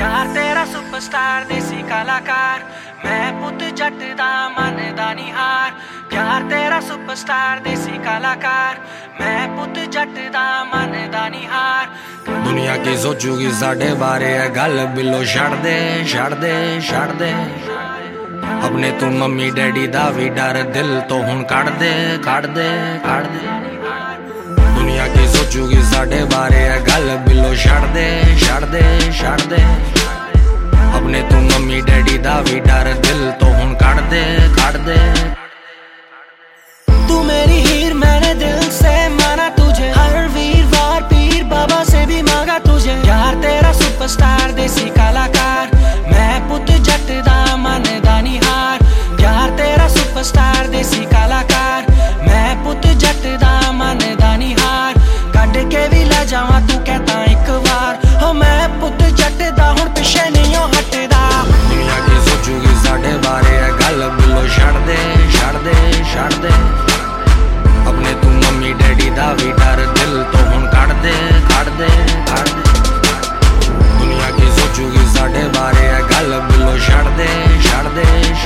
ਯਾਰ ਤੇਰਾ ਸੁਪਰਸਟਾਰ ਦੇਸੀ ਕਲਾਕਾਰ ਮੈਂ ਪੁੱਤ ਜੱਟ ਦਾ ਮੰਨਦਾ ਨਹੀਂ ਹਾਰ ਯਾਰ ਤੇਰਾ ਸੁਪਰਸਟਾਰ ਦੇਸੀ ਕਲਾਕਾਰ ਮੈਂ ਪੁੱਤ ਜੱਟ ਦਾ ਮੰਨਦਾ ਨਹੀਂ ਹਾਰ ਦੁਨੀਆ ਕੀ ਸੋਚੂਗੀ ਸਾਡੇ ਬਾਰੇ ਇਹ ਗੱਲ ਬਿੱਲੋ ਛੱਡ ਦੇ ਛੱਡ ਦੇ ਛੱਡ ਦੇ ਆਪਣੇ ਤੂੰ ਮੰਮੀ ਡੈਡੀ ਦਾ ਵੀ ਡਰ ਦਿਲ ਤੋਂ ਹੁਣ ਕੱਢ ਦੇ ਕੱਢ ਦੇ ਕੱਢ ਦੇ ਦੁਨੀਆ ਕੀ ਸੋਚੂਗੀ ਸਾਡੇ ਬਾਰੇ ਇਹ ਗੱਲ ਬਿੱਲੋ ਛੱਡ ਦੇ ਛੱਡ ਦੇ ਛੱਡ ਦੇ। ਆਪਣੇ ਤੂੰ ਮੰਮੀ ਡੈਡੀ ਦਾ ਵੀ ਡਰ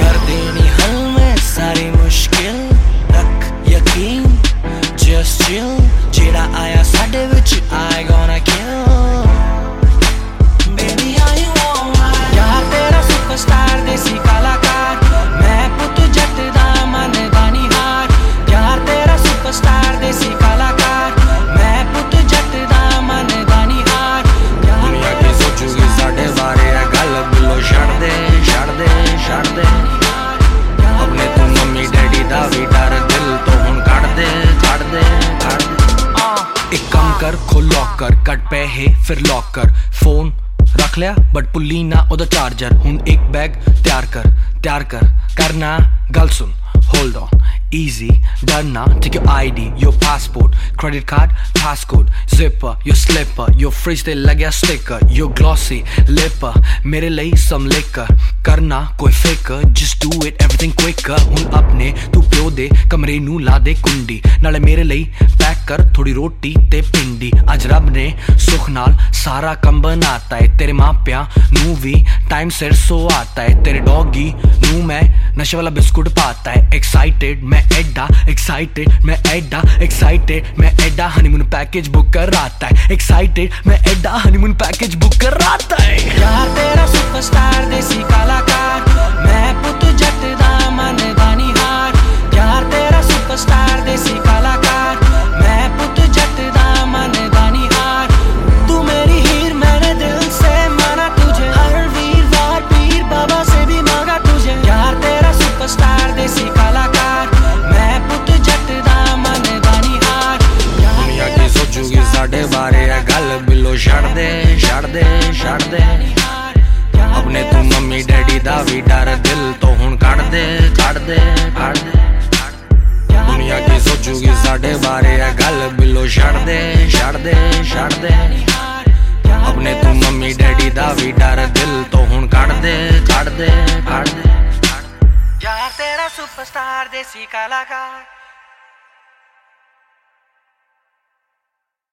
कर देनी हल में सारी मुश्किल रख यकीन जस्ट chill एक काम कर, खोल लॉकर कट पे है फिर लॉक कर फ़ोन रख लिया बट पुली ना उधर चार्जर हूँ एक बैग तैयार कर तैयार कर। करना, गल सुन होल्ड ऑन ईजी डरना ठीक your I D your passport credit card pass code zipper your slip your fridge ते लग गया स्टिकर योर ग्लॉसी लिप मेरे लिए सम लेकर करना, कोई fake just do it everything quick हूँ अपने, तू प्यो दे, कमरे नू ला दे कुंडी, नाले मेरे लिए ਕਰ ਥੋੜੀ ਰੋਟੀ ਤੇ ਪਿੰਡੀ ਅੱਜ ਰੱਬ ਨੇ ਸੁਖ ਨਾਲ ਸਾਰਾ ਕੰਮ ਬਣਾਤਾ ਏ ਤੇਰੇ ਮਾਪਿਆਂ ਨੂੰ ਵੀ ਟਾਈਮ ਸਿਰ ਸੋ ਆਤਾ ਏ ਤੇਰੇ ਡੌਗੀ ਨੂੰ ਮੈਂ ਨਸ਼ੇ ਵਾਲਾ ਬਿਸਕੁਟ ਪਾਤਾ ਏ ਐਕਸਾਈਟਡ ਮੈਂ ਐਡਾ ਐਕਸਾਈਟਡ ਮੈਂ ਐਡਾ ਐਕਸਾਈਟਡ ਮੈਂ ਐਡਾ ਹਨੀਮੂਨ ਪੈਕੇਜ ਬੁੱਕ ਕਰਾਤਾ ਏ ਐਕਸਾਈਟਡ ਮੈਂ ਐਡਾ ਹਨੀਮੂਨ ਪੈਕੇਜ ਬੁੱਕ ਕਰਾਤਾ ਏ ਯਾਰ ਤੇਰਾ ਸੁਪਰਸਟਾਰ ਛੱਡ ਦੇ ਆਪਣੇ ਤੂੰ ਮੰਮੀ ਡੈਡੀ ਦਾ ਵੀ ਡਰ ਦਿਲ ਤੋਂ ਹੁਣ ਕੱਢ ਦੇ ਕੱਢ ਦੇ ਕੱਢ ਦੇ ਦੁਨੀਆ ਕੀ ਸੋਚੂਗੀ ਸਾਡੇ ਬਾਰੇ ਆ ਗੱਲ, ਬਿੱਲੋ ਛੱਡ ਦੇ ਛੱਡ ਦੇ ਛੱਡ ਦੇ ਆਪਣੇ ਤੂੰ ਮੰਮੀ ਡੈਡੀ ਦਾ ਵੀ ਡਰ ਦਿਲ ਤੋਂ ਹੁਣ ਕੱਢ ਦੇ ਕੱਢ ਦੇ ਕੱਢ ਦੇ ਯਾਰ ਤੇਰਾ ਸੁਪਰਸਟਾਰ ਦੇਸੀ ਕਲਾਕਾਰ।